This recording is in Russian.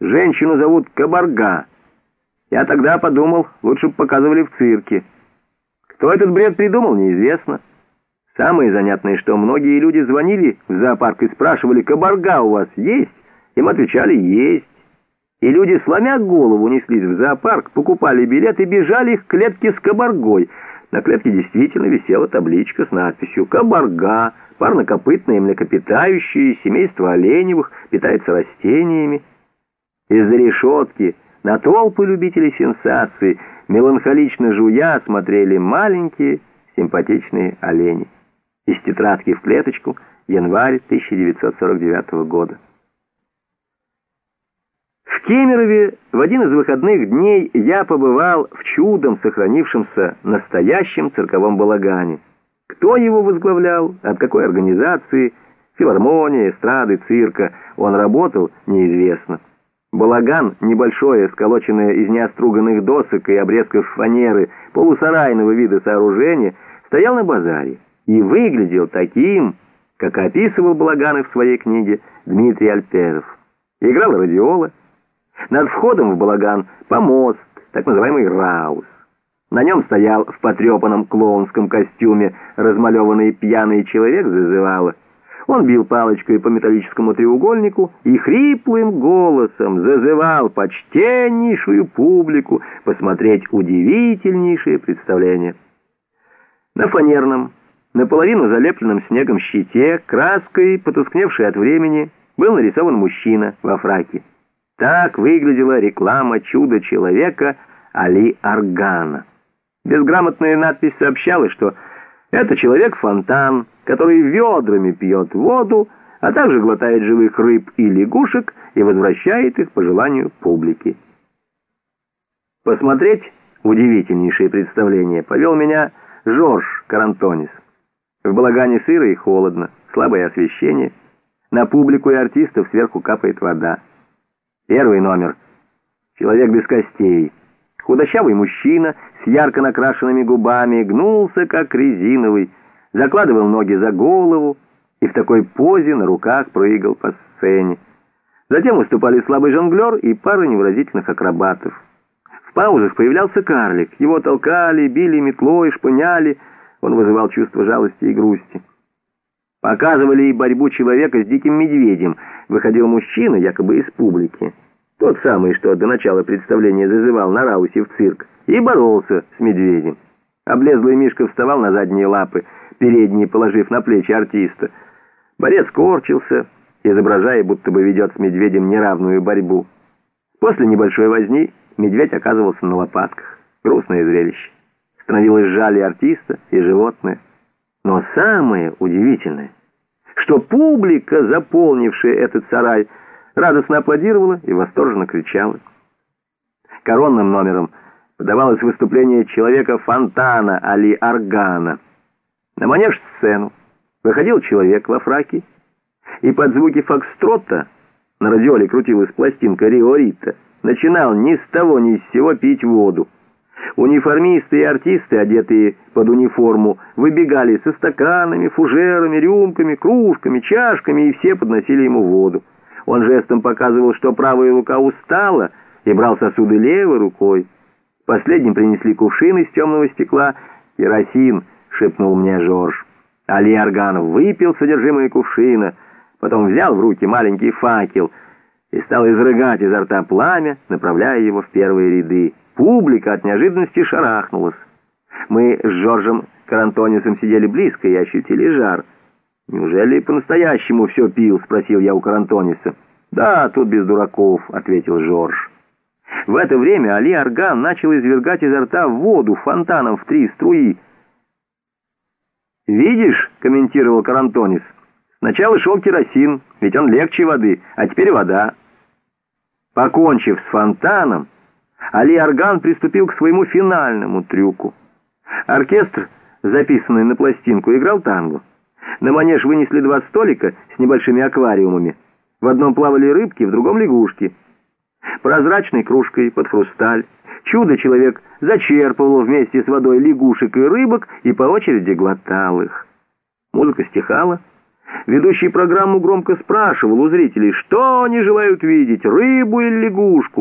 Женщину зовут Кабарга. Я тогда подумал, лучше бы показывали в цирке. Кто этот бред придумал, неизвестно. Самое занятное, что многие люди звонили в зоопарк и спрашивали, «Кабарга у вас есть?» Им отвечали «Есть». И люди, сломя голову, неслись в зоопарк, покупали билет и бежали к клетке с кабаргой. На клетке действительно висела табличка с надписью «Кабарга», парнокопытные, млекопитающие, семейство оленевых, питается растениями. Из-за решетки на толпы любителей сенсаций, меланхолично жуя, смотрели маленькие симпатичные олени. Из тетрадки в клеточку, январь 1949 года. В Кемерове в один из выходных дней я побывал в чудом сохранившемся настоящем цирковом балагане. Кто его возглавлял, от какой организации, филармония, эстрады, цирка он работал, неизвестно. Балаган, небольшое, сколоченное из неоструганных досок и обрезков фанеры, полусарайного вида сооружения, стоял на базаре и выглядел таким, как описывал Балаганы в своей книге Дмитрий Альперов. Играл радиола. Над входом в Балаган помост, так называемый раус. На нем стоял в потрепанном клоунском костюме размалеванный пьяный человек зазывало. Он бил палочкой по металлическому треугольнику и хриплым голосом зазывал почтеннейшую публику посмотреть удивительнейшее представление. На фанерном, наполовину залепленном снегом щите, краской, потускневшей от времени, был нарисован мужчина во фраке. Так выглядела реклама чуда-человека Али Аргана. Безграмотная надпись сообщала, что это человек-фонтан, который ведрами пьет воду, а также глотает живых рыб и лягушек и возвращает их по желанию публики. Посмотреть удивительнейшее представление повел меня Жорж Карантонис. В балагане сыро и холодно, слабое освещение. На публику и артистов сверху капает вода. Первый номер. Человек без костей. Худощавый мужчина с ярко накрашенными губами гнулся, как резиновый, закладывал ноги за голову и в такой позе на руках прыгал по сцене. Затем выступали слабый жонглер и пара невыразительных акробатов. В паузах появлялся карлик. Его толкали, били метлой, шпыняли. Он вызывал чувство жалости и грусти. Показывали и борьбу человека с диким медведем. Выходил мужчина, якобы из публики. Тот самый, что до начала представления зазывал на раусе в цирк, и боролся с медведем. Облезлый Мишка вставал на задние лапы, передние положив на плечи артиста. Борец корчился, изображая, будто бы ведет с медведем неравную борьбу. После небольшой возни медведь оказывался на лопатках. Грустное зрелище. Становилось жаль и артиста, и животное. Но самое удивительное, что публика, заполнившая этот сарай, радостно аплодировала и восторженно кричала. Коронным номером подавалось выступление человека-фонтана Али Аргана. На манеж-сцену выходил человек во фраке, и под звуки фокстрота на радиоле крутилась пластинка Рио Рита, начинал ни с того ни с сего пить воду. Униформисты и артисты, одетые под униформу, выбегали со стаканами, фужерами, рюмками, кружками, чашками, и все подносили ему воду. Он жестом показывал, что правая рука устала, и брал сосуды левой рукой. Последним принесли кувшин из темного стекла. «Керосин», — шепнул мне Жорж. Али Арганов выпил содержимое кувшина, потом взял в руки маленький факел и стал изрыгать изо рта пламя, направляя его в первые ряды. Публика от неожиданности шарахнулась. Мы с Жоржем Карантонисом сидели близко и ощутили жар. «Неужели по-настоящему все пил?» — спросил я у Карантониса. «Да, тут без дураков», — ответил Жорж. В это время Али Арган начал извергать изо рта воду фонтаном в три струи. «Видишь», — комментировал Карантонис, — «сначала шел керосин, ведь он легче воды, а теперь вода». Покончив с фонтаном, Али Арган приступил к своему финальному трюку. Оркестр, записанный на пластинку, играл танго. На манеж вынесли два столика с небольшими аквариумами. В одном плавали рыбки, в другом лягушки. Прозрачной кружкой под хрусталь чудо-человек зачерпывал вместе с водой лягушек и рыбок и по очереди глотал их. Музыка стихала. Ведущий программу громко спрашивал у зрителей, что они желают видеть, рыбу или лягушку.